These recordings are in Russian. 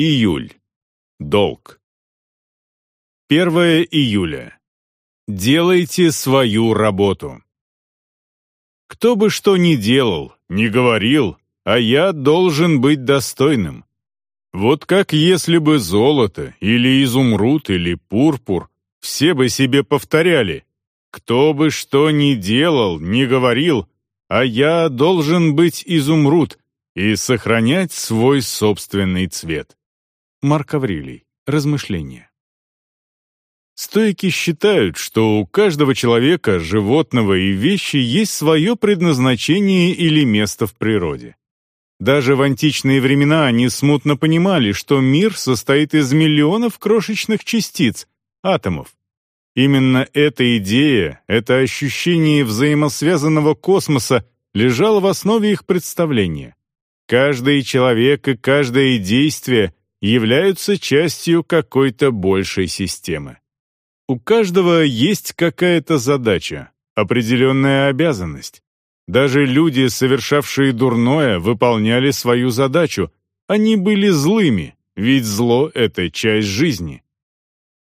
Июль. Долг. 1 июля. Делайте свою работу. Кто бы что ни делал, ни говорил, а я должен быть достойным. Вот как если бы золото, или изумруд, или пурпур, все бы себе повторяли. Кто бы что ни делал, ни говорил, а я должен быть изумруд и сохранять свой собственный цвет. Марк Аврелий. Размышления. Стойки считают, что у каждого человека, животного и вещи есть свое предназначение или место в природе. Даже в античные времена они смутно понимали, что мир состоит из миллионов крошечных частиц, атомов. Именно эта идея, это ощущение взаимосвязанного космоса лежало в основе их представления. Каждый человек и каждое действие являются частью какой-то большей системы. У каждого есть какая-то задача, определенная обязанность. Даже люди, совершавшие дурное, выполняли свою задачу. Они были злыми, ведь зло — это часть жизни.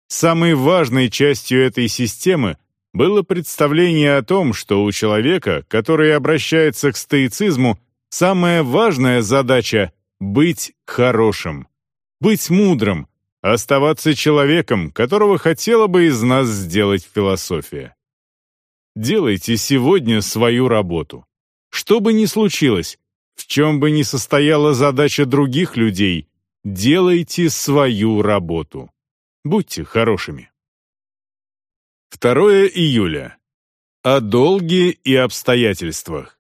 Самой важной частью этой системы было представление о том, что у человека, который обращается к стоицизму, самая важная задача — быть хорошим быть мудрым, оставаться человеком, которого хотела бы из нас сделать философия. Делайте сегодня свою работу. Что бы ни случилось, в чем бы ни состояла задача других людей, делайте свою работу. Будьте хорошими. 2 июля. О долге и обстоятельствах.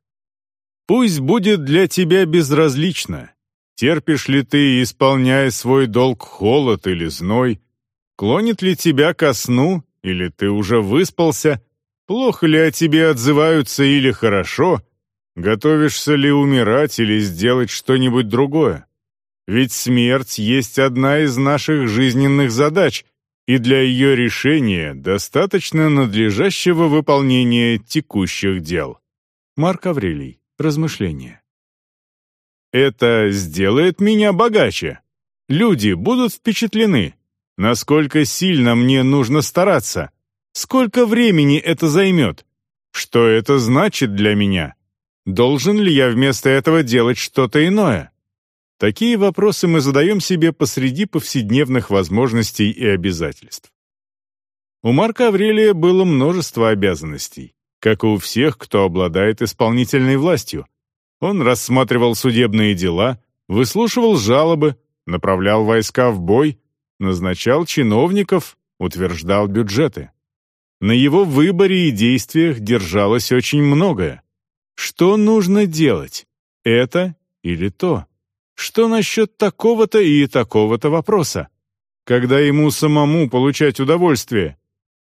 Пусть будет для тебя безразлично, Терпишь ли ты, исполняя свой долг холод или зной? Клонит ли тебя ко сну, или ты уже выспался? Плохо ли о тебе отзываются или хорошо? Готовишься ли умирать или сделать что-нибудь другое? Ведь смерть есть одна из наших жизненных задач, и для ее решения достаточно надлежащего выполнения текущих дел. Марк Аврелий. Размышления. Это сделает меня богаче. Люди будут впечатлены. Насколько сильно мне нужно стараться? Сколько времени это займет? Что это значит для меня? Должен ли я вместо этого делать что-то иное? Такие вопросы мы задаем себе посреди повседневных возможностей и обязательств. У Марка Аврелия было множество обязанностей, как и у всех, кто обладает исполнительной властью — он рассматривал судебные дела, выслушивал жалобы, направлял войска в бой, назначал чиновников, утверждал бюджеты. На его выборе и действиях держалось очень многое. Что нужно делать? Это или то? Что насчет такого-то и такого-то вопроса? Когда ему самому получать удовольствие?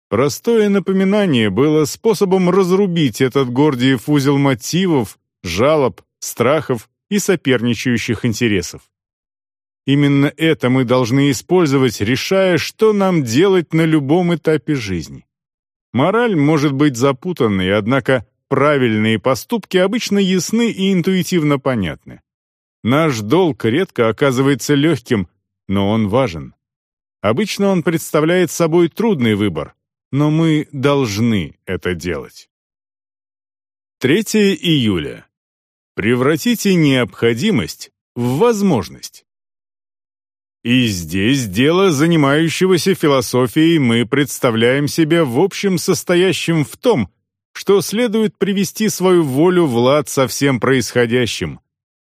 Простое напоминание было способом разрубить этот Гордиев узел мотивов, жалоб, страхов и соперничающих интересов. Именно это мы должны использовать, решая, что нам делать на любом этапе жизни. Мораль может быть запутанной, однако правильные поступки обычно ясны и интуитивно понятны. Наш долг редко оказывается легким, но он важен. Обычно он представляет собой трудный выбор, но мы должны это делать. 3 июля. Превратите необходимость в возможность. И здесь дело занимающегося философией мы представляем себе в общем состоящим в том, что следует привести свою волю в лад со всем происходящим,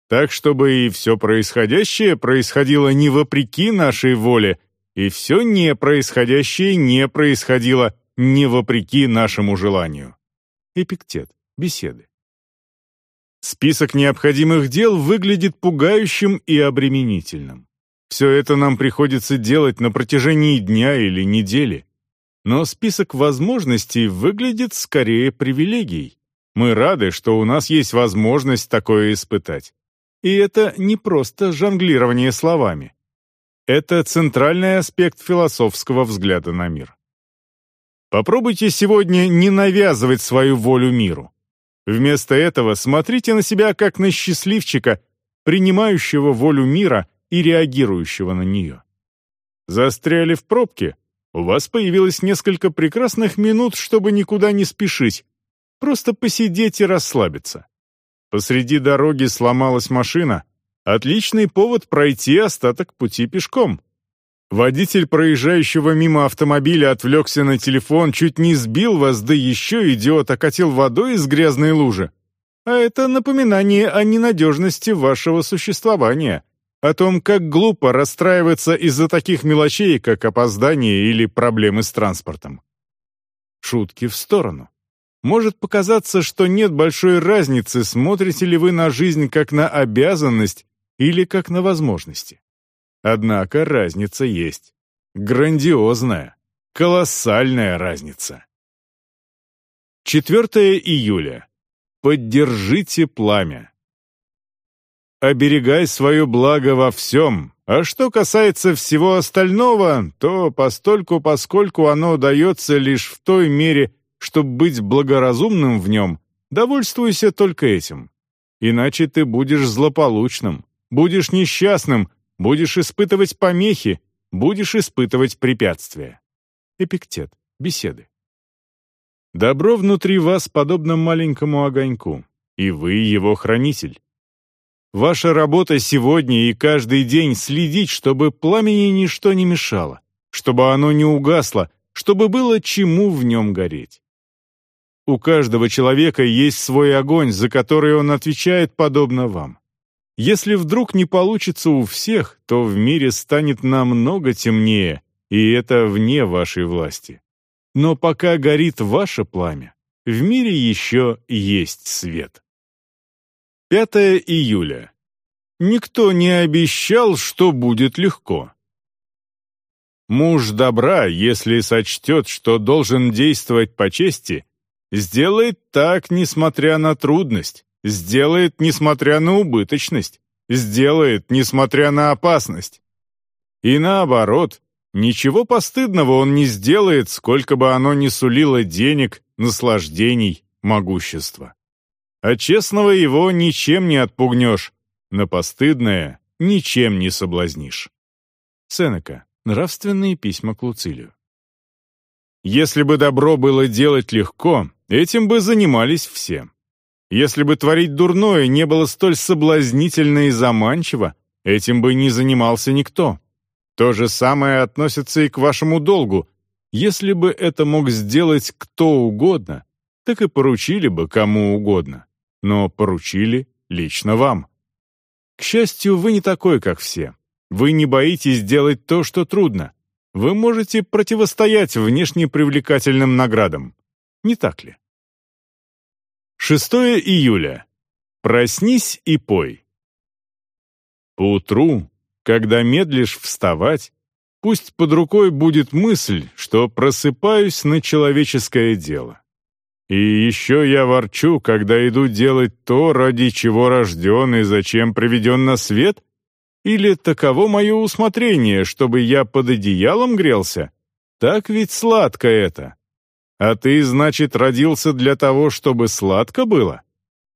так чтобы и все происходящее происходило не вопреки нашей воле, и все не происходящее не происходило не вопреки нашему желанию. Эпиктет. Беседы. Список необходимых дел выглядит пугающим и обременительным. Все это нам приходится делать на протяжении дня или недели. Но список возможностей выглядит скорее привилегией. Мы рады, что у нас есть возможность такое испытать. И это не просто жонглирование словами. Это центральный аспект философского взгляда на мир. Попробуйте сегодня не навязывать свою волю миру. Вместо этого смотрите на себя как на счастливчика, принимающего волю мира и реагирующего на нее. Застряли в пробке? У вас появилось несколько прекрасных минут, чтобы никуда не спешить, просто посидеть и расслабиться. Посреди дороги сломалась машина. Отличный повод пройти остаток пути пешком. Водитель проезжающего мимо автомобиля отвлекся на телефон, чуть не сбил вас, да еще идиот окатил водой из грязной лужи. А это напоминание о ненадежности вашего существования, о том, как глупо расстраиваться из-за таких мелочей, как опоздание или проблемы с транспортом. Шутки в сторону. Может показаться, что нет большой разницы, смотрите ли вы на жизнь как на обязанность или как на возможности. Однако разница есть. Грандиозная, колоссальная разница. 4 июля. Поддержите пламя. Оберегай свое благо во всем, а что касается всего остального, то постольку, поскольку оно дается лишь в той мере, чтобы быть благоразумным в нем, довольствуйся только этим. Иначе ты будешь злополучным, будешь несчастным, будешь испытывать помехи, будешь испытывать препятствия. Эпиктет. Беседы. Добро внутри вас подобно маленькому огоньку, и вы его хранитель. Ваша работа сегодня и каждый день следить, чтобы пламени ничто не мешало, чтобы оно не угасло, чтобы было чему в нем гореть. У каждого человека есть свой огонь, за который он отвечает подобно вам. Если вдруг не получится у всех, то в мире станет намного темнее, и это вне вашей власти. Но пока горит ваше пламя, в мире еще есть свет. 5 июля. Никто не обещал, что будет легко. Муж добра, если сочтет, что должен действовать по чести, Сделает так, несмотря на трудность. Сделает, несмотря на убыточность. Сделает, несмотря на опасность. И наоборот, ничего постыдного он не сделает, сколько бы оно ни сулило денег, наслаждений, могущества. А честного его ничем не отпугнешь, на постыдное ничем не соблазнишь. Сенека. Нравственные письма к Луцилию. Если бы добро было делать легко, Этим бы занимались все. Если бы творить дурное не было столь соблазнительно и заманчиво, этим бы не занимался никто. То же самое относится и к вашему долгу. Если бы это мог сделать кто угодно, так и поручили бы кому угодно. Но поручили лично вам. К счастью, вы не такой, как все. Вы не боитесь делать то, что трудно. Вы можете противостоять внешне привлекательным наградам. Не так ли? 6 июля. Проснись и пой. Поутру, когда медлишь вставать, пусть под рукой будет мысль, что просыпаюсь на человеческое дело. И еще я ворчу, когда иду делать то, ради чего рожден и зачем приведен на свет? Или таково мое усмотрение, чтобы я под одеялом грелся? Так ведь сладко это. А ты, значит, родился для того, чтобы сладко было?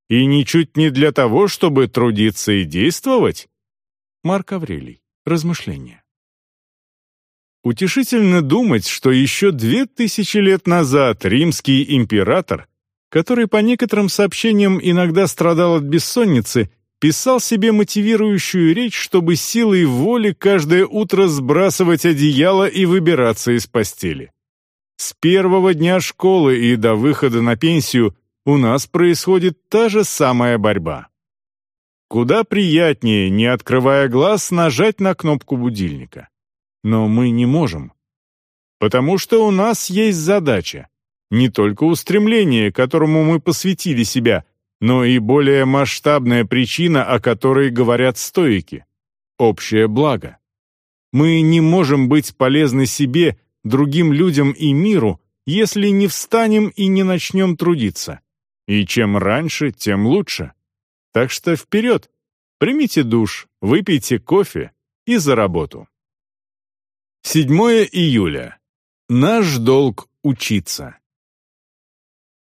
И ничуть не для того, чтобы трудиться и действовать? Марк Аврелий. Размышления. Утешительно думать, что еще две тысячи лет назад римский император, который по некоторым сообщениям иногда страдал от бессонницы, писал себе мотивирующую речь, чтобы силой воли каждое утро сбрасывать одеяло и выбираться из постели. С первого дня школы и до выхода на пенсию у нас происходит та же самая борьба. Куда приятнее, не открывая глаз, нажать на кнопку будильника. Но мы не можем. Потому что у нас есть задача. Не только устремление, которому мы посвятили себя, но и более масштабная причина, о которой говорят стоики — общее благо. Мы не можем быть полезны себе, другим людям и миру, если не встанем и не начнем трудиться. И чем раньше, тем лучше. Так что вперед! Примите душ, выпейте кофе и за работу. 7 июля. Наш долг — учиться.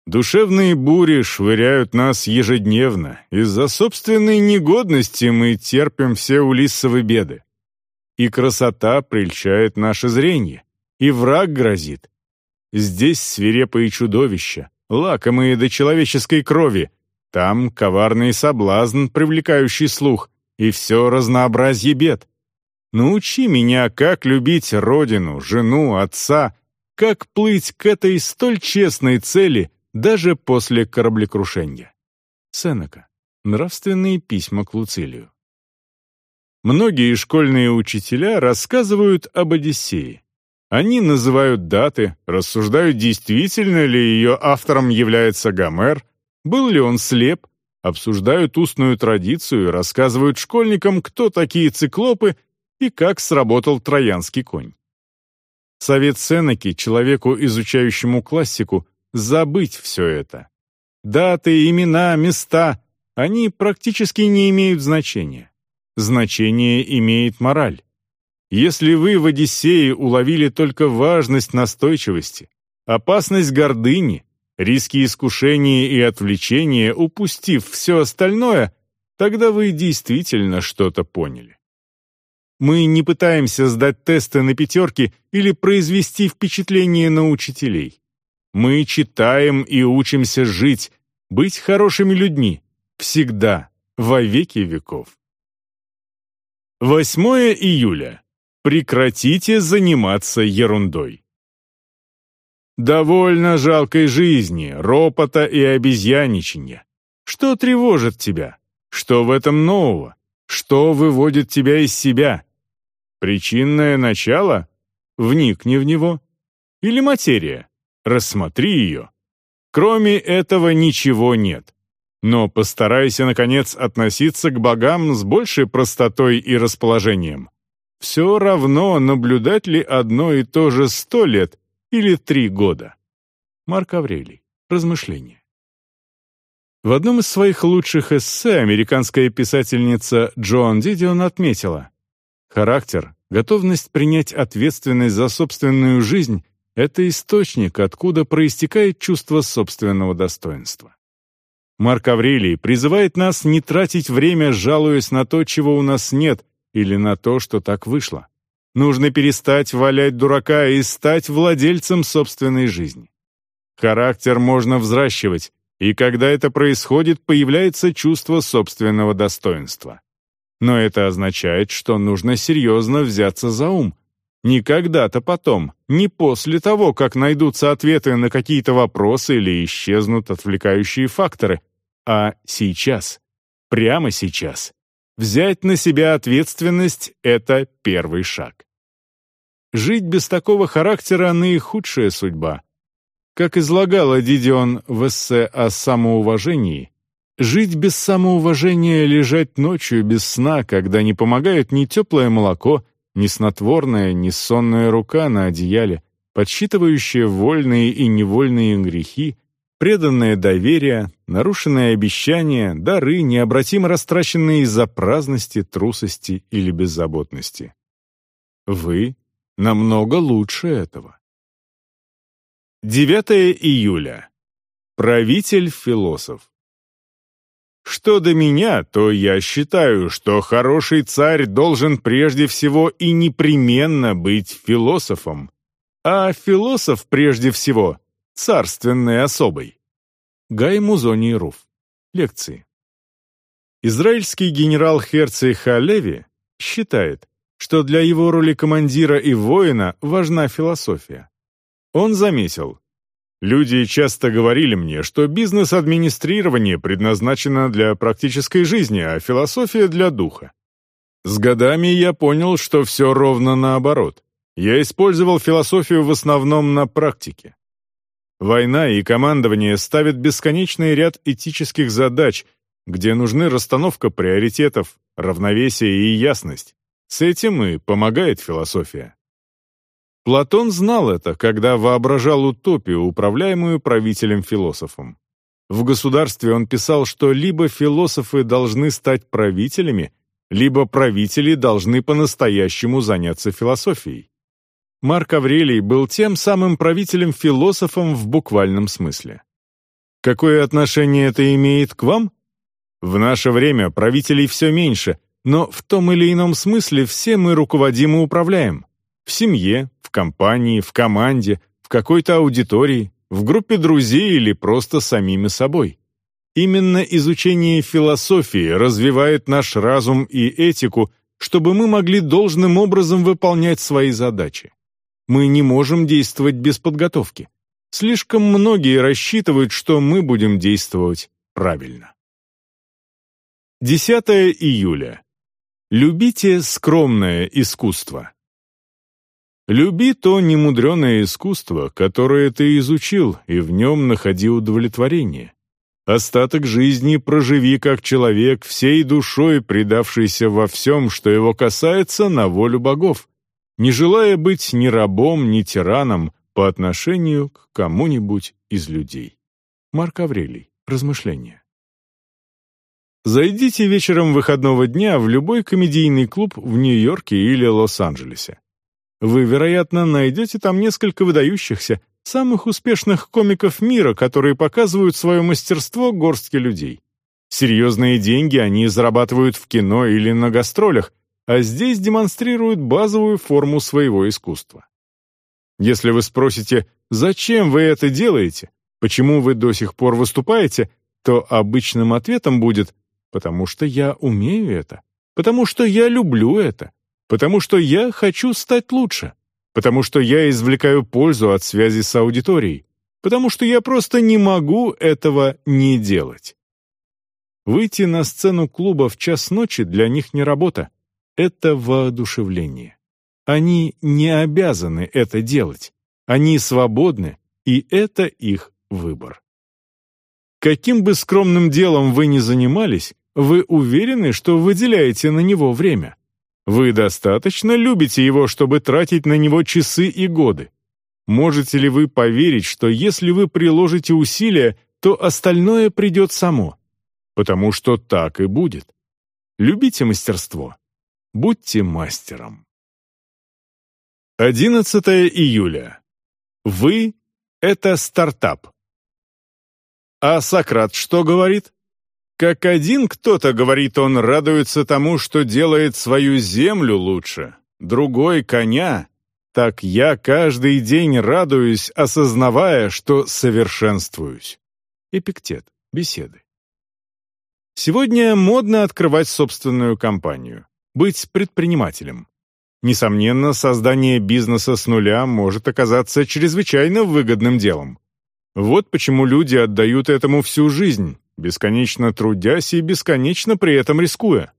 Душевные бури швыряют нас ежедневно. Из-за собственной негодности мы терпим все улиссовы беды. И красота прельщает наше зрение, и враг грозит. Здесь свирепые чудовища, лакомые до человеческой крови, там коварный соблазн, привлекающий слух, и все разнообразие бед. Научи меня, как любить родину, жену, отца, как плыть к этой столь честной цели даже после кораблекрушения. Сенека. Нравственные письма к Луцилию. Многие школьные учителя рассказывают об Одиссее. Они называют даты, рассуждают, действительно ли ее автором является Гомер, был ли он слеп, обсуждают устную традицию рассказывают школьникам, кто такие циклопы и как сработал троянский конь. Совет Сенеки человеку, изучающему классику, забыть все это. Даты, имена, места — они практически не имеют значения. Значение имеет мораль. Если вы в «Одиссее» уловили только важность настойчивости, опасность гордыни, риски искушения и отвлечения, упустив все остальное, тогда вы действительно что-то поняли. Мы не пытаемся сдать тесты на пятерки или произвести впечатление на учителей. Мы читаем и учимся жить, быть хорошими людьми, всегда, во веки веков. 8 июля. Прекратите заниматься ерундой. Довольно жалкой жизни, ропота и обезьяничания. Что тревожит тебя? Что в этом нового? Что выводит тебя из себя? Причинное начало? Вникни в него. Или материя? Рассмотри ее. Кроме этого ничего нет. Но постарайся, наконец, относиться к богам с большей простотой и расположением. Все равно, наблюдать ли одно и то же сто лет или три года. Марк Аврелий. Размышления. В одном из своих лучших эссе американская писательница Джоан Дидион отметила, «Характер, готовность принять ответственность за собственную жизнь — это источник, откуда проистекает чувство собственного достоинства». Марк Аврелий призывает нас не тратить время, жалуясь на то, чего у нас нет, или на то, что так вышло. Нужно перестать валять дурака и стать владельцем собственной жизни. Характер можно взращивать, и когда это происходит, появляется чувство собственного достоинства. Но это означает, что нужно серьезно взяться за ум. Не когда-то потом, не после того, как найдутся ответы на какие-то вопросы или исчезнут отвлекающие факторы, а сейчас, прямо сейчас. Взять на себя ответственность — это первый шаг. Жить без такого характера — наихудшая судьба. Как излагала Дидион в эссе о самоуважении, жить без самоуважения, лежать ночью без сна, когда не помогают ни теплое молоко, ни снотворная, ни сонная рука на одеяле, подсчитывающая вольные и невольные грехи, преданное доверие, нарушенные обещания, дары, необратимо растраченные из-за праздности, трусости или беззаботности. Вы намного лучше этого. 9 июля. Правитель-философ. Что до меня, то я считаю, что хороший царь должен прежде всего и непременно быть философом, а философ прежде всего царственной особой. Гай Музоний Руф. Лекции. Израильский генерал Херцей Халеви считает, что для его роли командира и воина важна философия. Он заметил, Люди часто говорили мне, что бизнес-администрирование предназначено для практической жизни, а философия — для духа. С годами я понял, что все ровно наоборот. Я использовал философию в основном на практике. Война и командование ставят бесконечный ряд этических задач, где нужны расстановка приоритетов, равновесие и ясность. С этим и помогает философия. Платон знал это, когда воображал утопию, управляемую правителем-философом. В государстве он писал, что либо философы должны стать правителями, либо правители должны по-настоящему заняться философией. Марк Аврелий был тем самым правителем-философом в буквальном смысле. Какое отношение это имеет к вам? В наше время правителей все меньше, но в том или ином смысле все мы руководим и управляем. В семье, в компании, в команде, в какой-то аудитории, в группе друзей или просто самими собой. Именно изучение философии развивает наш разум и этику, чтобы мы могли должным образом выполнять свои задачи. Мы не можем действовать без подготовки. Слишком многие рассчитывают, что мы будем действовать правильно. 10 июля. Любите скромное искусство. Люби то немудреное искусство, которое ты изучил, и в нем находи удовлетворение. Остаток жизни проживи как человек, всей душой предавшийся во всем, что его касается, на волю богов, не желая быть ни рабом, ни тираном, по отношению к кому-нибудь из людей. Марк Аврелий. Размышления. Зайдите вечером выходного дня в любой комедийный клуб в Нью-Йорке или Лос-Анджелесе. Вы, вероятно, найдете там несколько выдающихся, самых успешных комиков мира, которые показывают свое мастерство горстке людей. Серьезные деньги они зарабатывают в кино или на гастролях, а здесь демонстрируют базовую форму своего искусства. Если вы спросите, зачем вы это делаете, почему вы до сих пор выступаете, то обычным ответом будет «потому что я умею это», «потому что я люблю это», «потому что я хочу стать лучше», «потому что я извлекаю пользу от связи с аудиторией», «потому что я просто не могу этого не делать». Выйти на сцену клуба в час ночи для них не работа, это воодушевление. Они не обязаны это делать. Они свободны, и это их выбор. Каким бы скромным делом вы ни занимались, вы уверены, что выделяете на него время. Вы достаточно любите его, чтобы тратить на него часы и годы. Можете ли вы поверить, что если вы приложите усилия, то остальное придет само? Потому что так и будет. Любите мастерство. Будьте мастером. 11 июля. Вы — это стартап. А Сократ что говорит? Как один кто-то, говорит он, радуется тому, что делает свою землю лучше, другой — коня, так я каждый день радуюсь, осознавая, что совершенствуюсь. Эпиктет. Беседы. Сегодня модно открывать собственную компанию, быть предпринимателем. Несомненно, создание бизнеса с нуля может оказаться чрезвычайно выгодным делом. Вот почему люди отдают этому всю жизнь, бесконечно трудясь и бесконечно при этом рискуя.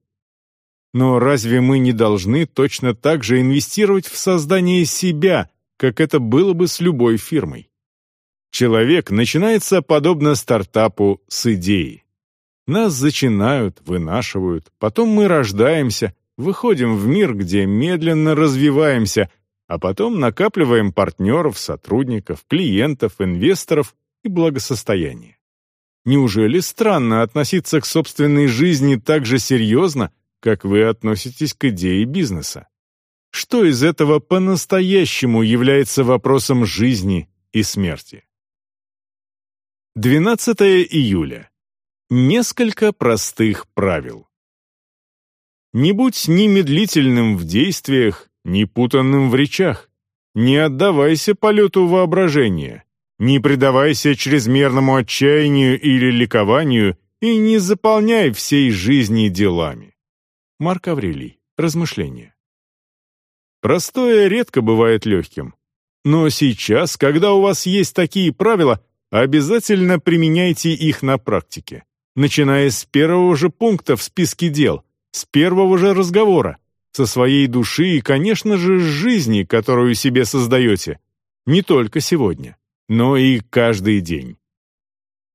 Но разве мы не должны точно так же инвестировать в создание себя, как это было бы с любой фирмой? Человек начинается подобно стартапу с идеи. Нас зачинают, вынашивают, потом мы рождаемся, выходим в мир, где медленно развиваемся, а потом накапливаем партнеров, сотрудников, клиентов, инвесторов и благосостояние. Неужели странно относиться к собственной жизни так же серьезно, как вы относитесь к идее бизнеса? Что из этого по-настоящему является вопросом жизни и смерти? 12 июля. Несколько простых правил. Не будь ни медлительным в действиях, ни путанным в речах. Не отдавайся полету воображения. Не предавайся чрезмерному отчаянию или ликованию и не заполняй всей жизни делами. Марк Аврелий. Размышления. Простое редко бывает легким. Но сейчас, когда у вас есть такие правила, обязательно применяйте их на практике, начиная с первого же пункта в списке дел – с первого же разговора, со своей души и, конечно же, с жизни, которую себе создаете. Не только сегодня, но и каждый день.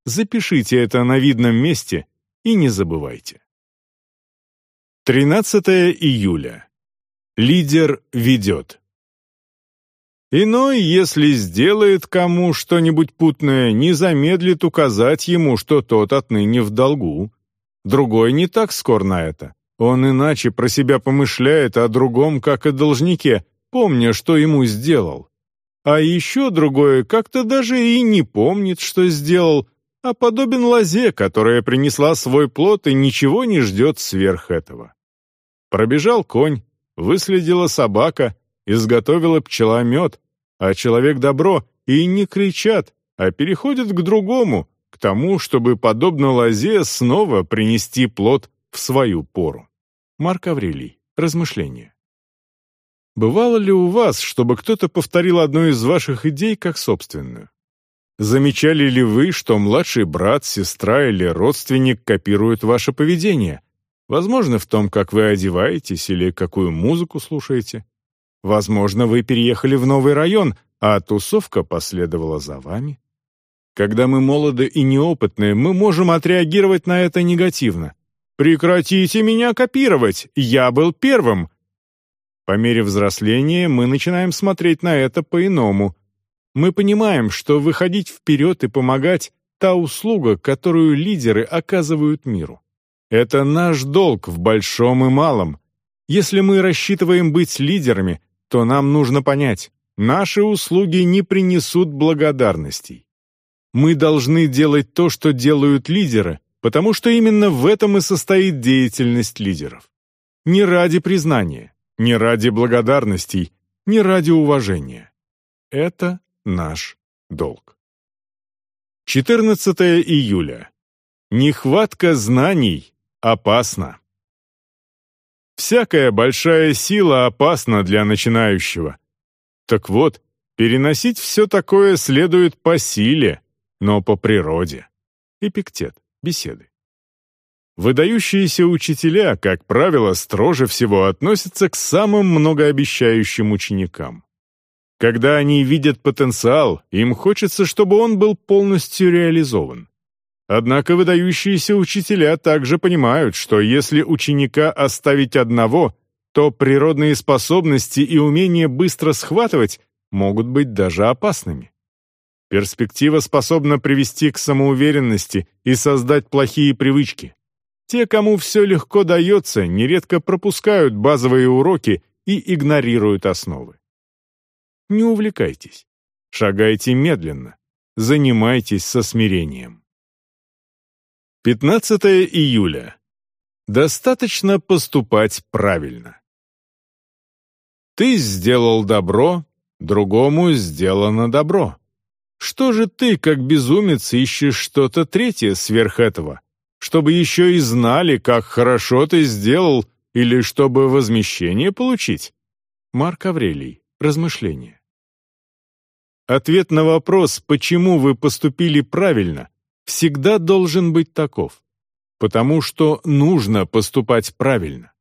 Запишите это на видном месте и не забывайте. 13 июля. Лидер ведет. Иной, если сделает кому что-нибудь путное, не замедлит указать ему, что тот отныне в долгу. Другой не так скор на это. Он иначе про себя помышляет о другом, как о должнике, помня, что ему сделал. А еще другое как-то даже и не помнит, что сделал, а подобен лозе, которая принесла свой плод и ничего не ждет сверх этого. Пробежал конь, выследила собака, изготовила пчела мед, а человек добро, и не кричат, а переходят к другому, к тому, чтобы, подобно лозе, снова принести плод в свою пору. Марк Аврелий. Размышления. Бывало ли у вас, чтобы кто-то повторил одну из ваших идей как собственную? Замечали ли вы, что младший брат, сестра или родственник копируют ваше поведение? Возможно, в том, как вы одеваетесь или какую музыку слушаете. Возможно, вы переехали в новый район, а тусовка последовала за вами. Когда мы молоды и неопытные, мы можем отреагировать на это негативно. «Прекратите меня копировать! Я был первым!» По мере взросления мы начинаем смотреть на это по-иному. Мы понимаем, что выходить вперед и помогать — та услуга, которую лидеры оказывают миру. Это наш долг в большом и малом. Если мы рассчитываем быть лидерами, то нам нужно понять, наши услуги не принесут благодарностей. Мы должны делать то, что делают лидеры, потому что именно в этом и состоит деятельность лидеров. Не ради признания, не ради благодарностей, не ради уважения. Это наш долг. 14 июля. Нехватка знаний опасна. Всякая большая сила опасна для начинающего. Так вот, переносить все такое следует по силе, но по природе. Эпиктет. Беседы. Выдающиеся учителя, как правило, строже всего относятся к самым многообещающим ученикам. Когда они видят потенциал, им хочется, чтобы он был полностью реализован. Однако выдающиеся учителя также понимают, что если ученика оставить одного, то природные способности и умение быстро схватывать могут быть даже опасными. Перспектива способна привести к самоуверенности и создать плохие привычки. Те, кому все легко дается, нередко пропускают базовые уроки и игнорируют основы. Не увлекайтесь. Шагайте медленно. Занимайтесь со смирением. 15 июля. Достаточно поступать правильно. Ты сделал добро, другому сделано добро. Что же ты, как безумец, ищешь что-то третье сверх этого? чтобы еще и знали, как хорошо ты сделал, или чтобы возмещение получить? Марк Аврелий. Размышления. Ответ на вопрос, почему вы поступили правильно, всегда должен быть таков. Потому что нужно поступать правильно.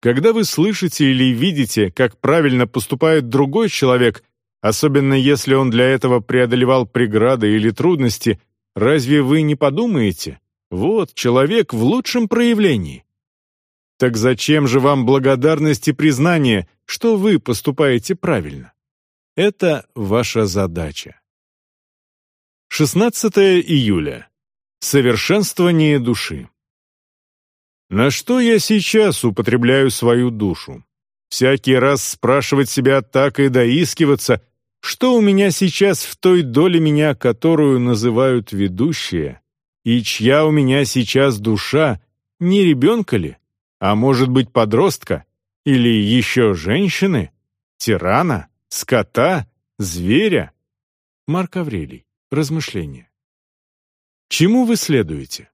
Когда вы слышите или видите, как правильно поступает другой человек, особенно если он для этого преодолевал преграды или трудности, разве вы не подумаете, вот человек в лучшем проявлении. Так зачем же вам благодарность и признание, что вы поступаете правильно? Это ваша задача. 16 июля. Совершенствование души. На что я сейчас употребляю свою душу? Всякий раз спрашивать себя так и доискиваться, что у меня сейчас в той доле меня, которую называют ведущая, и чья у меня сейчас душа, не ребенка ли, а может быть подростка, или еще женщины, тирана, скота, зверя? Марк Аврелий. Размышления. Чему вы следуете?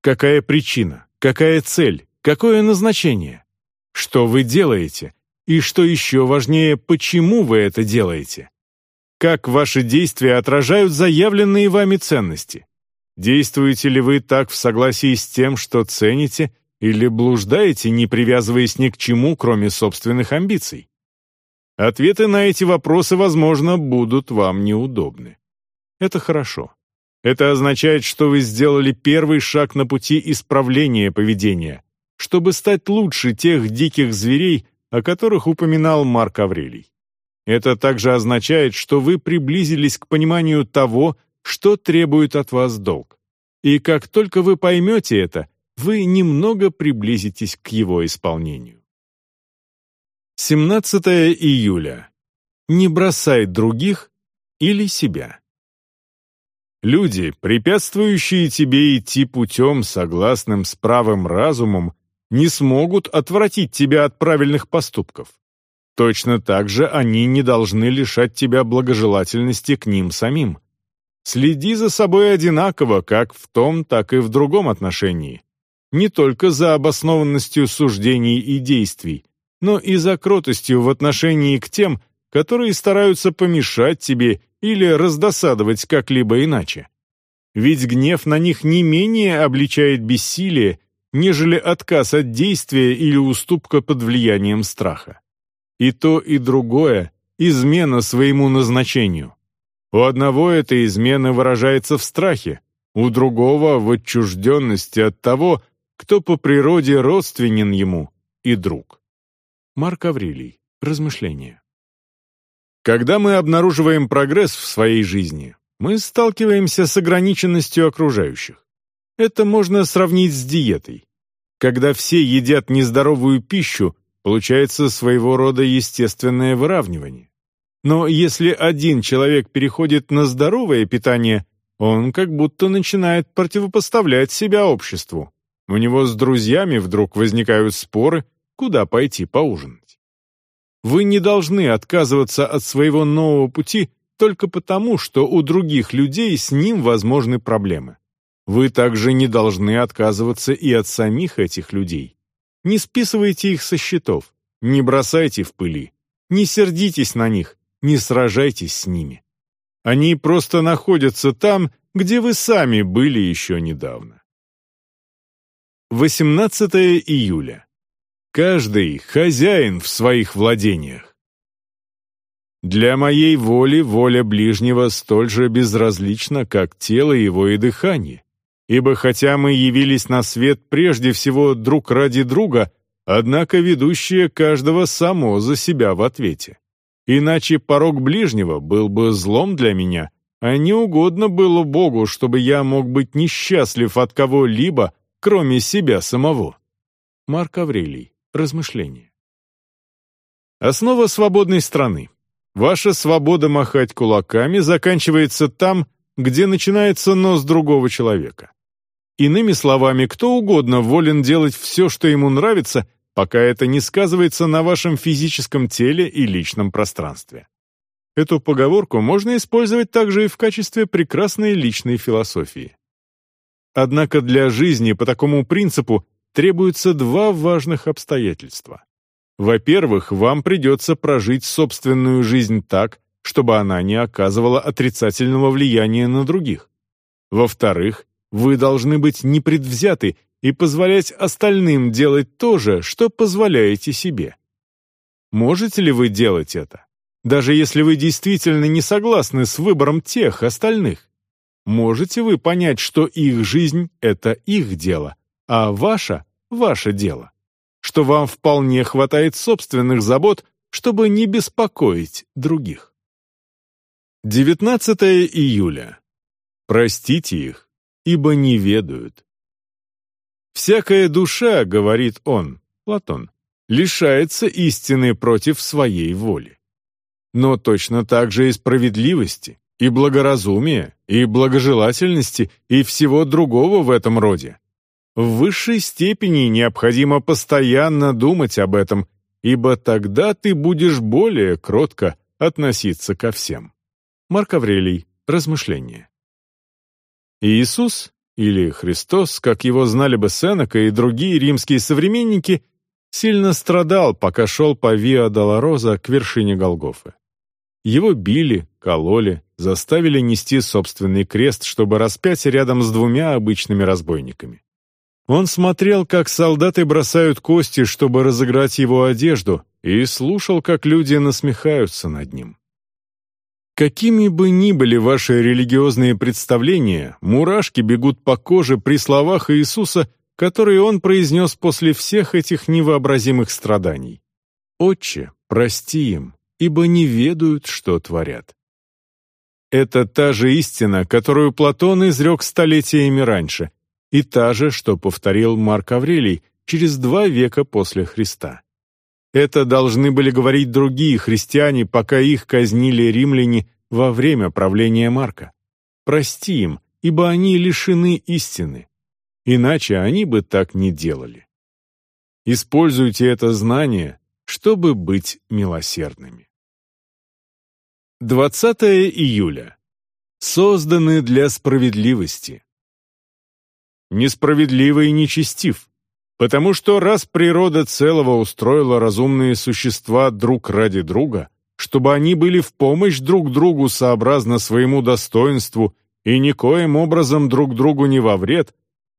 Какая причина? Какая цель? Какое назначение? Что вы делаете? И что еще важнее, почему вы это делаете? Как ваши действия отражают заявленные вами ценности? Действуете ли вы так в согласии с тем, что цените, или блуждаете, не привязываясь ни к чему, кроме собственных амбиций? Ответы на эти вопросы, возможно, будут вам неудобны. Это хорошо. Это означает, что вы сделали первый шаг на пути исправления поведения, чтобы стать лучше тех диких зверей, о которых упоминал Марк Аврелий. Это также означает, что вы приблизились к пониманию того, что требует от вас долг. И как только вы поймете это, вы немного приблизитесь к его исполнению. 17 июля. Не бросай других или себя. Люди, препятствующие тебе идти путем, согласным с правым разумом, не смогут отвратить тебя от правильных поступков. Точно так же они не должны лишать тебя благожелательности к ним самим. Следи за собой одинаково как в том, так и в другом отношении. Не только за обоснованностью суждений и действий, но и за кротостью в отношении к тем, которые стараются помешать тебе или раздосадовать как-либо иначе. Ведь гнев на них не менее обличает бессилие, нежели отказ от действия или уступка под влиянием страха. И то, и другое — измена своему назначению. У одного эта измена выражается в страхе, у другого — в отчужденности от того, кто по природе родственен ему и друг. Марк Аврелий. Размышления. Когда мы обнаруживаем прогресс в своей жизни, мы сталкиваемся с ограниченностью окружающих. Это можно сравнить с диетой. Когда все едят нездоровую пищу, получается своего рода естественное выравнивание. Но если один человек переходит на здоровое питание, он как будто начинает противопоставлять себя обществу. У него с друзьями вдруг возникают споры, куда пойти поужинать. Вы не должны отказываться от своего нового пути только потому, что у других людей с ним возможны проблемы. Вы также не должны отказываться и от самих этих людей. Не списывайте их со счетов, не бросайте в пыли, не сердитесь на них, не сражайтесь с ними. Они просто находятся там, где вы сами были еще недавно. 18 июля. Каждый хозяин в своих владениях. Для моей воли воля ближнего столь же безразлична, как тело его и дыхание. Ибо хотя мы явились на свет прежде всего друг ради друга, однако ведущее каждого само за себя в ответе. Иначе порог ближнего был бы злом для меня, а не угодно было Богу, чтобы я мог быть несчастлив от кого-либо, кроме себя самого. Марк Аврелий. Размышления. Основа свободной страны. Ваша свобода махать кулаками заканчивается там, где начинается нос другого человека. Иными словами, кто угодно волен делать все, что ему нравится, пока это не сказывается на вашем физическом теле и личном пространстве. Эту поговорку можно использовать также и в качестве прекрасной личной философии. Однако для жизни по такому принципу требуются два важных обстоятельства. Во-первых, вам придется прожить собственную жизнь так, чтобы она не оказывала отрицательного влияния на других. Во-вторых, вы должны быть непредвзяты и позволять остальным делать то же, что позволяете себе. Можете ли вы делать это? Даже если вы действительно не согласны с выбором тех остальных. Можете вы понять, что их жизнь — это их дело, а ваша — ваше дело? Что вам вполне хватает собственных забот, чтобы не беспокоить других? 19 июля. Простите их, ибо не ведают. «Всякая душа, — говорит он, Платон, — лишается истины против своей воли. Но точно так же и справедливости, и благоразумия, и благожелательности, и всего другого в этом роде. В высшей степени необходимо постоянно думать об этом, ибо тогда ты будешь более кротко относиться ко всем». Марк Аврелий. Размышления. Иисус или Христос, как его знали бы Сенека и другие римские современники, сильно страдал, пока шел по Виа Долороза к вершине Голгофы. Его били, кололи, заставили нести собственный крест, чтобы распять рядом с двумя обычными разбойниками. Он смотрел, как солдаты бросают кости, чтобы разыграть его одежду, и слушал, как люди насмехаются над ним. Какими бы ни были ваши религиозные представления, мурашки бегут по коже при словах Иисуса, которые он произнес после всех этих невообразимых страданий. «Отче, прости им, ибо не ведают, что творят». Это та же истина, которую Платон изрек столетиями раньше, и та же, что повторил Марк Аврелий через два века после Христа. Это должны были говорить другие христиане, пока их казнили римляне во время правления Марка. прости им, ибо они лишены истины. Иначе они бы так не делали. Используйте это знание, чтобы быть милосердными. 20 июля. Созданы для справедливости. Несправедливый и нечестив, потому что раз природа целого устроила разумные существа друг ради друга, чтобы они были в помощь друг другу сообразно своему достоинству и никоим образом друг другу не во вред,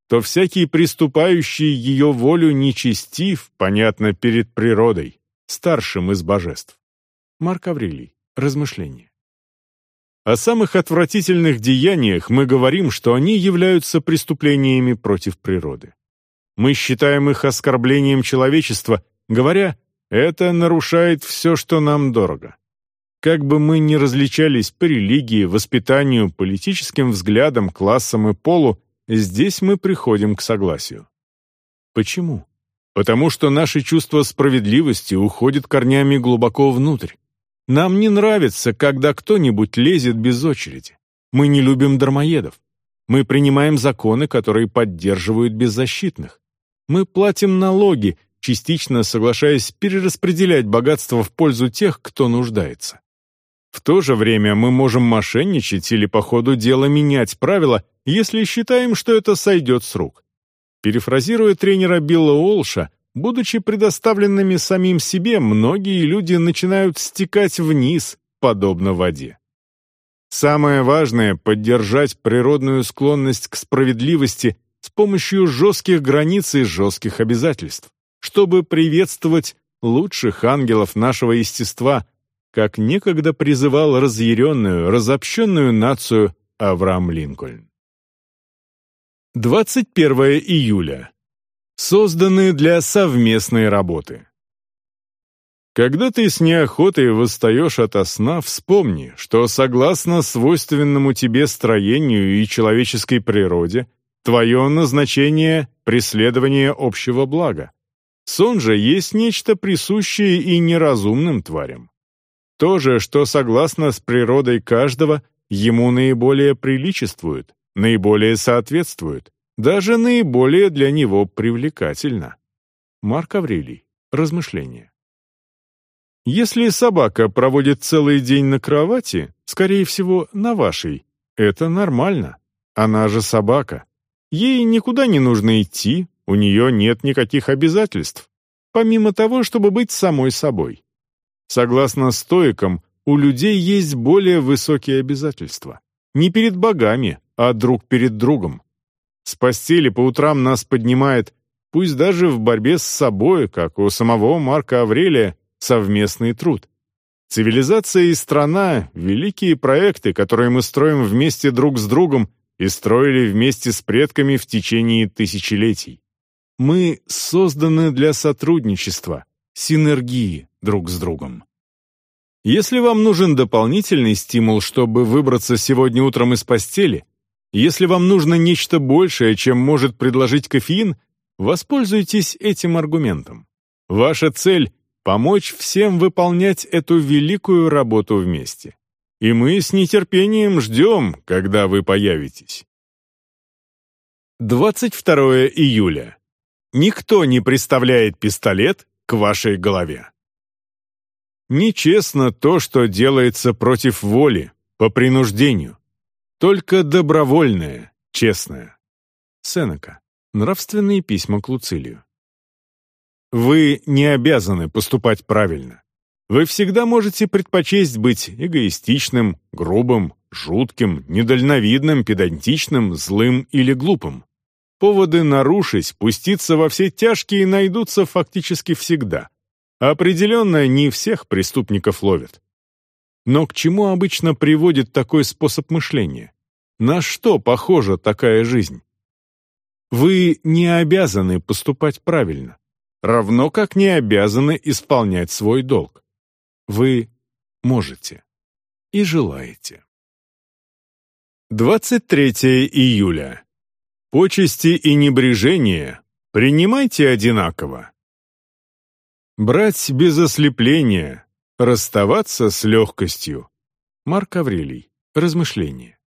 то всякий приступающий ее волю нечестив, понятно, перед природой, старшим из божеств. Марк Аврелий. Размышления. О самых отвратительных деяниях мы говорим, что они являются преступлениями против природы. Мы считаем их оскорблением человечества, говоря, это нарушает все, что нам дорого. Как бы мы ни различались по религии, воспитанию, политическим взглядам, классам и полу, здесь мы приходим к согласию. Почему? Потому что наше чувство справедливости уходит корнями глубоко внутрь. Нам не нравится, когда кто-нибудь лезет без очереди. Мы не любим дармоедов. Мы принимаем законы, которые поддерживают беззащитных. Мы платим налоги, частично соглашаясь перераспределять богатство в пользу тех, кто нуждается. В то же время мы можем мошенничать или по ходу дела менять правила, если считаем, что это сойдет с рук. Перефразируя тренера Билла Олша, будучи предоставленными самим себе, многие люди начинают стекать вниз, подобно воде. Самое важное — поддержать природную склонность к справедливости с помощью жестких границ и жестких обязательств чтобы приветствовать лучших ангелов нашего естества, как некогда призывал разъяренную, разобщенную нацию Авраам Линкольн. 21 июля. Созданы для совместной работы. Когда ты с неохотой восстаешь ото сна, вспомни, что согласно свойственному тебе строению и человеческой природе, твое назначение — преследование общего блага. Сон же есть нечто присущее и неразумным тварям. То же, что согласно с природой каждого, ему наиболее приличествует, наиболее соответствует, даже наиболее для него привлекательно. Марк Аврелий. Размышления. Если собака проводит целый день на кровати, скорее всего, на вашей, это нормально. Она же собака. Ей никуда не нужно идти, у нее нет никаких обязательств, помимо того, чтобы быть самой собой. Согласно стоикам, у людей есть более высокие обязательства. Не перед богами, а друг перед другом. С постели по утрам нас поднимает, пусть даже в борьбе с собой, как у самого Марка Аврелия, совместный труд. Цивилизация и страна — великие проекты, которые мы строим вместе друг с другом и строили вместе с предками в течение тысячелетий. Мы созданы для сотрудничества, синергии друг с другом. Если вам нужен дополнительный стимул, чтобы выбраться сегодня утром из постели, если вам нужно нечто большее, чем может предложить кофеин, воспользуйтесь этим аргументом. Ваша цель — помочь всем выполнять эту великую работу вместе. И мы с нетерпением ждем, когда вы появитесь. 22 июля. Никто не представляет пистолет к вашей голове. Нечестно то, что делается против воли, по принуждению. Только добровольное, честное. Сенека. Нравственные письма к Луцилию. Вы не обязаны поступать правильно. Вы всегда можете предпочесть быть эгоистичным, грубым, жутким, недальновидным, педантичным, злым или глупым. Поводы нарушить, пуститься во все тяжкие найдутся фактически всегда. Определенно, не всех преступников ловят. Но к чему обычно приводит такой способ мышления? На что похожа такая жизнь? Вы не обязаны поступать правильно, равно как не обязаны исполнять свой долг. Вы можете и желаете. 23 июля. Почести и небрежение принимайте одинаково. Брать без ослепления, расставаться с легкостью. Марк Аврелий. Размышления.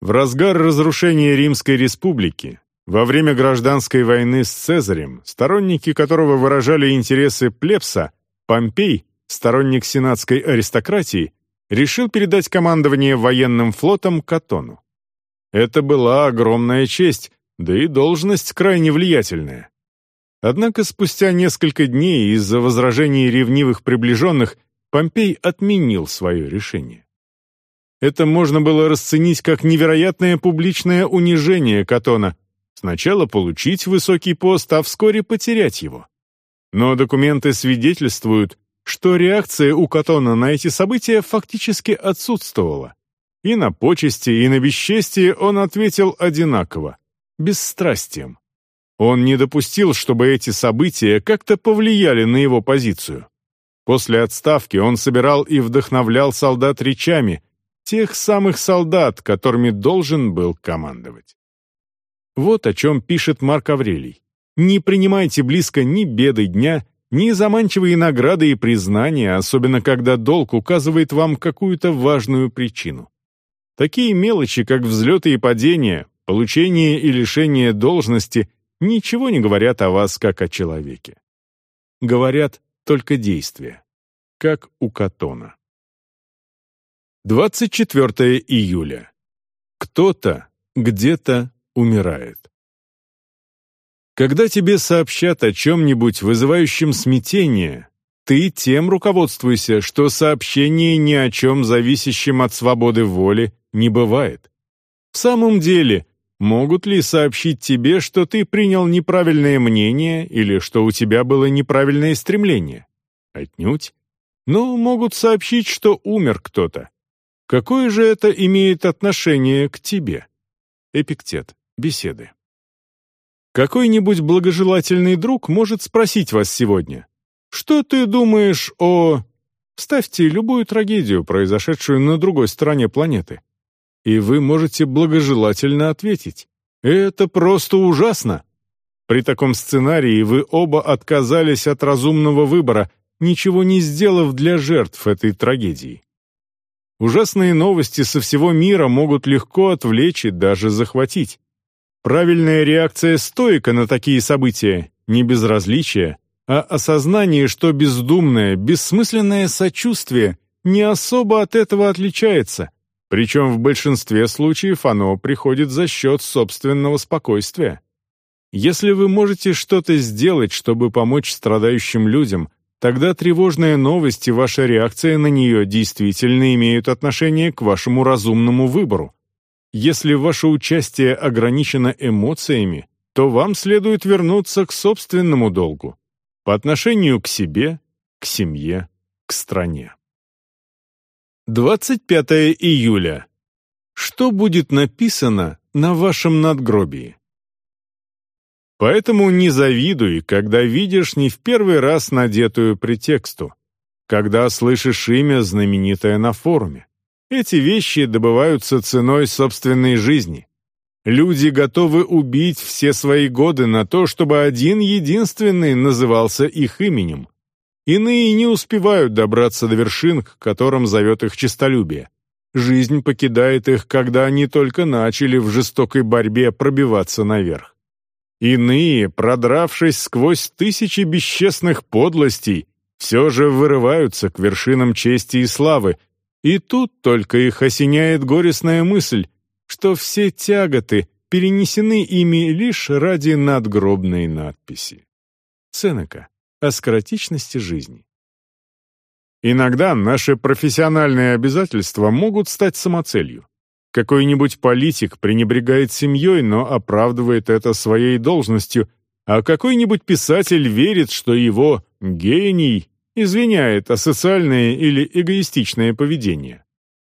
В разгар разрушения Римской республики, во время гражданской войны с Цезарем, сторонники которого выражали интересы плебса, Помпей, сторонник сенатской аристократии, решил передать командование военным флотом Катону. Это была огромная честь, да и должность крайне влиятельная. Однако спустя несколько дней из-за возражений ревнивых приближенных Помпей отменил свое решение. Это можно было расценить как невероятное публичное унижение Катона, сначала получить высокий пост, а вскоре потерять его. Но документы свидетельствуют, что реакция у Катона на эти события фактически отсутствовала. И на почести, и на бесчестие он ответил одинаково, бесстрастием. Он не допустил, чтобы эти события как-то повлияли на его позицию. После отставки он собирал и вдохновлял солдат речами, тех самых солдат, которыми должен был командовать. Вот о чем пишет Марк Аврелий. «Не принимайте близко ни беды дня, ни заманчивые награды и признания, особенно когда долг указывает вам какую-то важную причину. Такие мелочи, как взлеты и падения, получение и лишение должности, ничего не говорят о вас как о человеке. Говорят только действия, как у Катона. 24 июля. Кто-то где-то умирает. Когда тебе сообщат о чем-нибудь вызывающем смятение, ты тем руководствуйся, что сообщение ни о чем зависящем от свободы воли не бывает. В самом деле, могут ли сообщить тебе, что ты принял неправильное мнение или что у тебя было неправильное стремление? Отнюдь. Но могут сообщить, что умер кто-то. Какое же это имеет отношение к тебе? Эпиктет. Беседы. Какой-нибудь благожелательный друг может спросить вас сегодня, «Что ты думаешь о...» Ставьте любую трагедию, произошедшую на другой стороне планеты. И вы можете благожелательно ответить, «Это просто ужасно!» При таком сценарии вы оба отказались от разумного выбора, ничего не сделав для жертв этой трагедии. Ужасные новости со всего мира могут легко отвлечь и даже захватить. Правильная реакция стоика на такие события — не безразличие, а осознание, что бездумное, бессмысленное сочувствие не особо от этого отличается, причем в большинстве случаев оно приходит за счет собственного спокойствия. Если вы можете что-то сделать, чтобы помочь страдающим людям, тогда тревожная новость и ваша реакция на нее действительно имеют отношение к вашему разумному выбору. Если ваше участие ограничено эмоциями, то вам следует вернуться к собственному долгу по отношению к себе, к семье, к стране. 25 июля. Что будет написано на вашем надгробии? Поэтому не завидуй, когда видишь не в первый раз надетую претексту, когда слышишь имя, знаменитое на форуме. Эти вещи добываются ценой собственной жизни. Люди готовы убить все свои годы на то, чтобы один единственный назывался их именем. Иные не успевают добраться до вершин, к которым зовет их честолюбие. Жизнь покидает их, когда они только начали в жестокой борьбе пробиваться наверх. Иные, продравшись сквозь тысячи бесчестных подлостей, все же вырываются к вершинам чести и славы, и тут только их осеняет горестная мысль, что все тяготы перенесены ими лишь ради надгробной надписи. Сенека. О скоротечности жизни. Иногда наши профессиональные обязательства могут стать самоцелью. Какой-нибудь политик пренебрегает семьей, но оправдывает это своей должностью, а какой-нибудь писатель верит, что его гений извиняет асоциальное или эгоистичное поведение.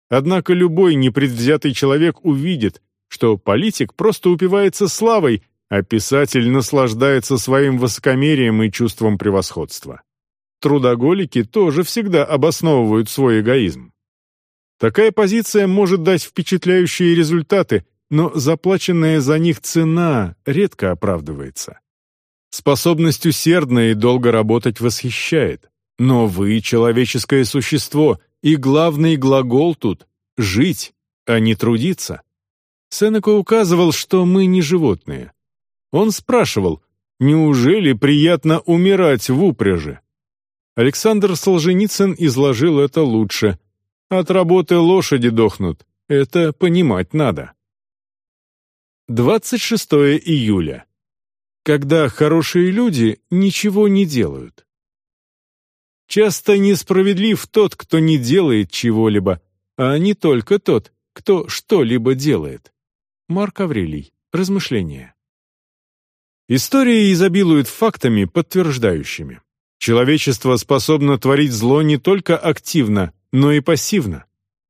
Однако любой непредвзятый человек увидит, что политик просто упивается славой, а писатель наслаждается своим высокомерием и чувством превосходства. Трудоголики тоже всегда обосновывают свой эгоизм. Такая позиция может дать впечатляющие результаты, но заплаченная за них цена редко оправдывается. Способность усердно и долго работать восхищает, но вы человеческое существо, и главный глагол тут — жить, а не трудиться. Сенека указывал, что мы не животные. Он спрашивал, неужели приятно умирать в упряжи? Александр Солженицын изложил это лучше. От работы лошади дохнут, это понимать надо. 26 июля. Когда хорошие люди ничего не делают. Часто несправедлив тот, кто не делает чего-либо, а не только тот, кто что-либо делает. Марк Аврелий. Размышления. История изобилует фактами, подтверждающими. Человечество способно творить зло не только активно, но и пассивно.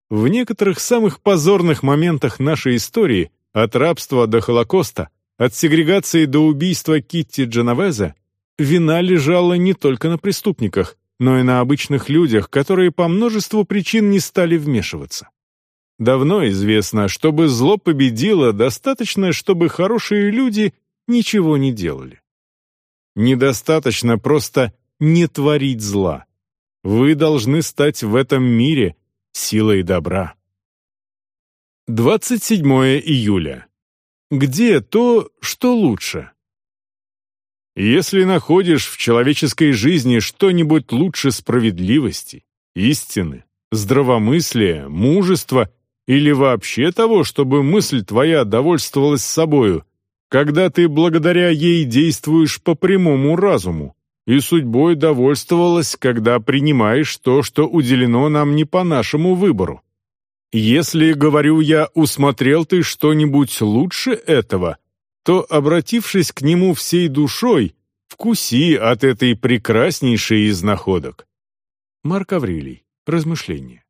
В некоторых самых позорных моментах нашей истории, от рабства до Холокоста, от сегрегации до убийства Китти Дженовеза, вина лежала не только на преступниках, но и на обычных людях, которые по множеству причин не стали вмешиваться. Давно известно, чтобы зло победило, достаточно, чтобы хорошие люди ничего не делали. Недостаточно просто не творить зла. Вы должны стать в этом мире силой добра. 27 июля. Где то, что лучше? Если находишь в человеческой жизни что-нибудь лучше справедливости, истины, здравомыслия, мужества или вообще того, чтобы мысль твоя довольствовалась собою, когда ты благодаря ей действуешь по прямому разуму, и судьбой довольствовалась, когда принимаешь то, что уделено нам не по нашему выбору. Если, говорю я, усмотрел ты что-нибудь лучше этого, то, обратившись к нему всей душой, вкуси от этой прекраснейшей из находок. Марк Аврелий. Размышления.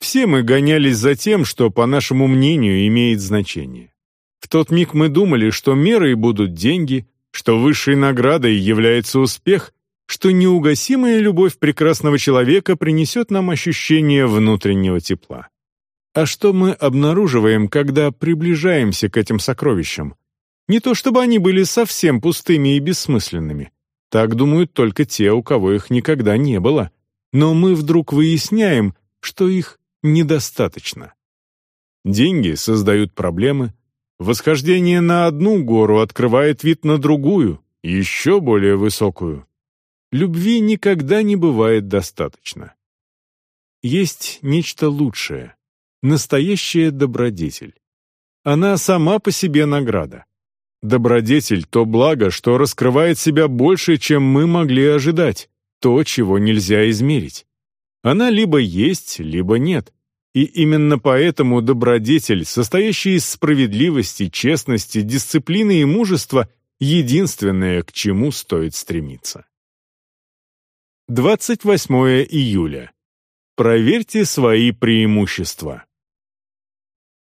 Все мы гонялись за тем, что, по нашему мнению, имеет значение. В тот миг мы думали, что мерой будут деньги, что высшей наградой является успех, что неугасимая любовь прекрасного человека принесет нам ощущение внутреннего тепла. А что мы обнаруживаем, когда приближаемся к этим сокровищам? Не то чтобы они были совсем пустыми и бессмысленными. Так думают только те, у кого их никогда не было. Но мы вдруг выясняем, что их недостаточно. Деньги создают проблемы. Восхождение на одну гору открывает вид на другую, еще более высокую. Любви никогда не бывает достаточно. Есть нечто лучшее, настоящая добродетель. Она сама по себе награда. Добродетель — то благо, что раскрывает себя больше, чем мы могли ожидать, то, чего нельзя измерить. Она либо есть, либо нет. И именно поэтому добродетель, состоящий из справедливости, честности, дисциплины и мужества, единственное, к чему стоит стремиться. 28 июля. Проверьте свои преимущества.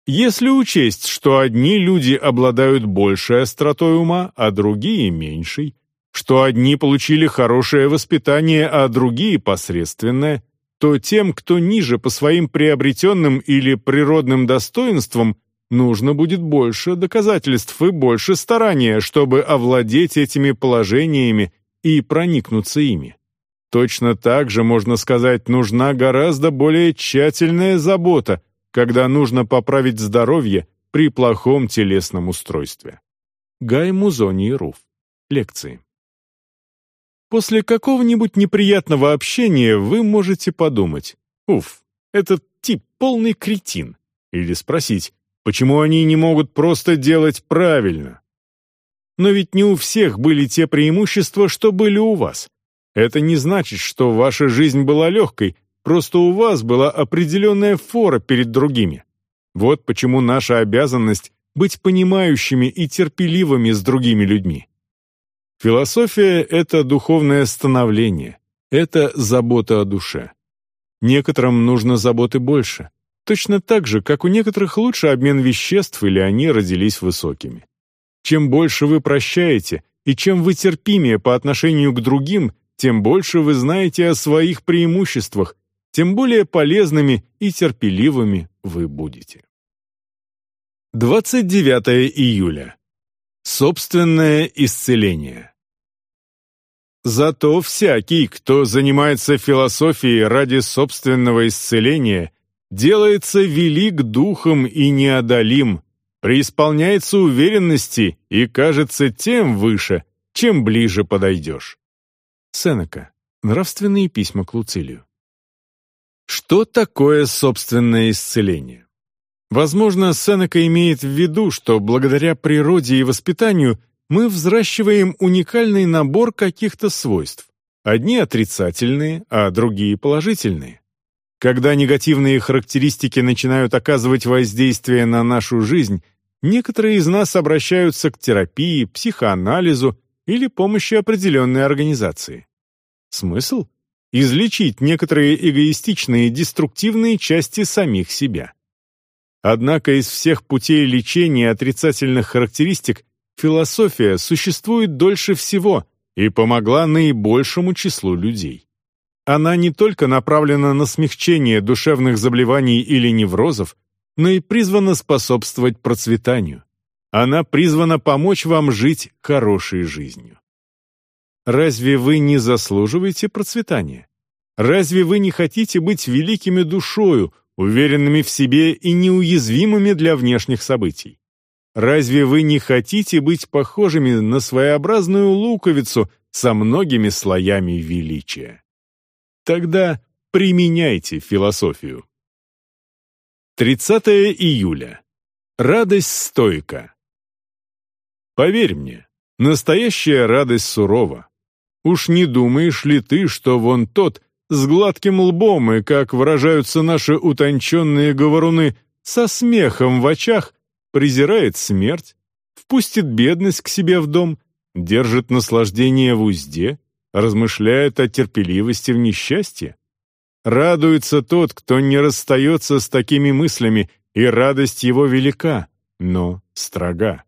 Если учесть, что одни люди обладают большей остротой ума, а другие — меньшей, что одни получили хорошее воспитание, а другие — посредственное, то тем, кто ниже по своим приобретенным или природным достоинствам, нужно будет больше доказательств и больше старания, чтобы овладеть этими положениями и проникнуться ими. Точно так же, можно сказать, нужна гораздо более тщательная забота — когда нужно поправить здоровье при плохом телесном устройстве. Гай Музоний Руф. Лекции. После какого-нибудь неприятного общения вы можете подумать, «Уф, этот тип полный кретин», или спросить, почему они не могут просто делать правильно. Но ведь не у всех были те преимущества, что были у вас. Это не значит, что ваша жизнь была легкой, Просто у вас была определенная фора перед другими. Вот почему наша обязанность быть понимающими и терпеливыми с другими людьми. Философия — это духовное становление, это забота о душе. Некоторым нужно заботы больше, точно так же, как у некоторых лучше обмен веществ или они родились высокими. Чем больше вы прощаете и чем вы терпимее по отношению к другим, тем больше вы знаете о своих преимуществах тем более полезными и терпеливыми вы будете. 29 июля. Собственное исцеление. Зато всякий, кто занимается философией ради собственного исцеления, делается велик духом и неодолим, преисполняется уверенности и кажется тем выше, чем ближе подойдешь. Сенека. Нравственные письма к Луцилию. Что такое собственное исцеление? Возможно, Сенека имеет в виду, что благодаря природе и воспитанию мы взращиваем уникальный набор каких-то свойств. Одни отрицательные, а другие положительные. Когда негативные характеристики начинают оказывать воздействие на нашу жизнь, некоторые из нас обращаются к терапии, психоанализу или помощи определенной организации. Смысл? Излечить некоторые эгоистичные, деструктивные части самих себя. Однако из всех путей лечения отрицательных характеристик философия существует дольше всего и помогла наибольшему числу людей. Она не только направлена на смягчение душевных заболеваний или неврозов, но и призвана способствовать процветанию. Она призвана помочь вам жить хорошей жизнью. Разве вы не заслуживаете процветания? Разве вы не хотите быть великими душою, уверенными в себе и неуязвимыми для внешних событий? Разве вы не хотите быть похожими на своеобразную луковицу со многими слоями величия? Тогда применяйте философию. 30 июля. Радость стойка. Поверь мне, настоящая радость сурова. Уж не думаешь ли ты, что вон тот с гладким лбом и, как выражаются наши утонченные говоруны, со смехом в очах, презирает смерть, впустит бедность к себе в дом, держит наслаждение в узде, размышляет о терпеливости в несчастье? Радуется тот, кто не расстается с такими мыслями, и радость его велика, но строга.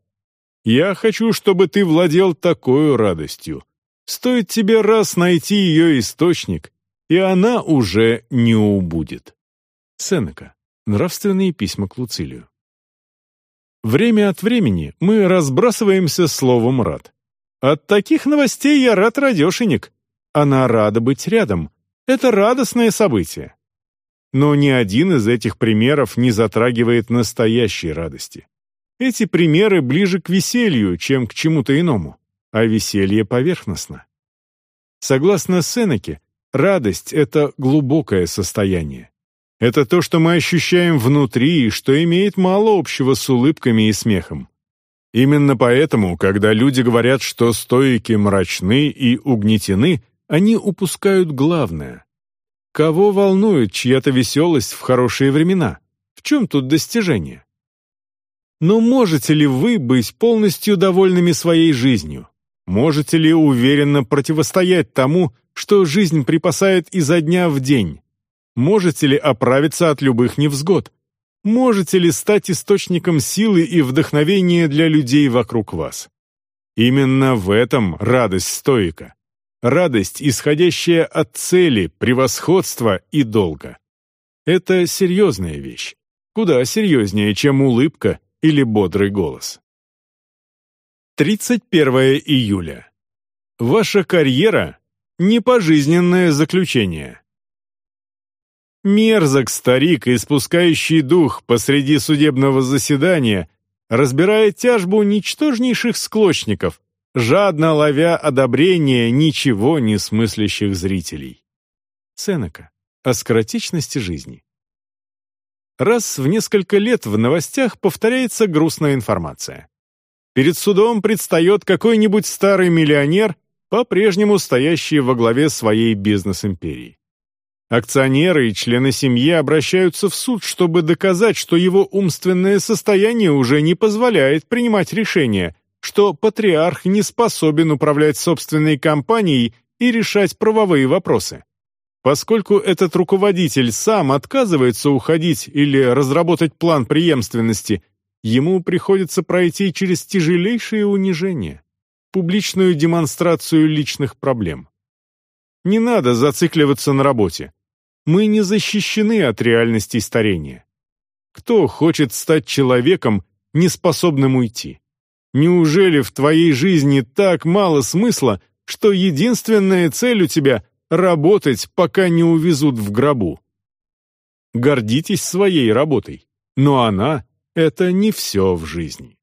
Я хочу, чтобы ты владел такой радостью, Стоит тебе раз найти ее источник, и она уже не убудет. Сенека. Нравственные письма к Луцилию. Время от времени мы разбрасываемся словом «рад». От таких новостей я рад, радешенек. Она рада быть рядом. Это радостное событие. Но ни один из этих примеров не затрагивает настоящей радости. Эти примеры ближе к веселью, чем к чему-то иному а веселье поверхностно. Согласно Сенеке, радость — это глубокое состояние. Это то, что мы ощущаем внутри и что имеет мало общего с улыбками и смехом. Именно поэтому, когда люди говорят, что стоики мрачны и угнетены, они упускают главное. Кого волнует чья-то веселость в хорошие времена? В чем тут достижение? Но можете ли вы быть полностью довольными своей жизнью? Можете ли уверенно противостоять тому, что жизнь припасает изо дня в день? Можете ли оправиться от любых невзгод? Можете ли стать источником силы и вдохновения для людей вокруг вас? Именно в этом радость стоика. Радость, исходящая от цели, превосходства и долга. Это серьезная вещь. Куда серьезнее, чем улыбка или бодрый голос. 31 июля. Ваша карьера — не пожизненное заключение. Мерзок старик, испускающий дух посреди судебного заседания, разбирая тяжбу ничтожнейших склочников, жадно ловя одобрение ничего не смыслящих зрителей. Сенека. О скоротечности жизни. Раз в несколько лет в новостях повторяется грустная информация. Перед судом предстает какой-нибудь старый миллионер, по-прежнему стоящий во главе своей бизнес-империи. Акционеры и члены семьи обращаются в суд, чтобы доказать, что его умственное состояние уже не позволяет принимать решения, что патриарх не способен управлять собственной компанией и решать правовые вопросы. Поскольку этот руководитель сам отказывается уходить или разработать план преемственности – ему приходится пройти через тяжелейшее унижение, публичную демонстрацию личных проблем. Не надо зацикливаться на работе. Мы не защищены от реальностей старения. Кто хочет стать человеком, неспособным уйти? Неужели в твоей жизни так мало смысла, что единственная цель у тебя — работать, пока не увезут в гробу? гордитесь своей работой. Но она — это не все в жизни.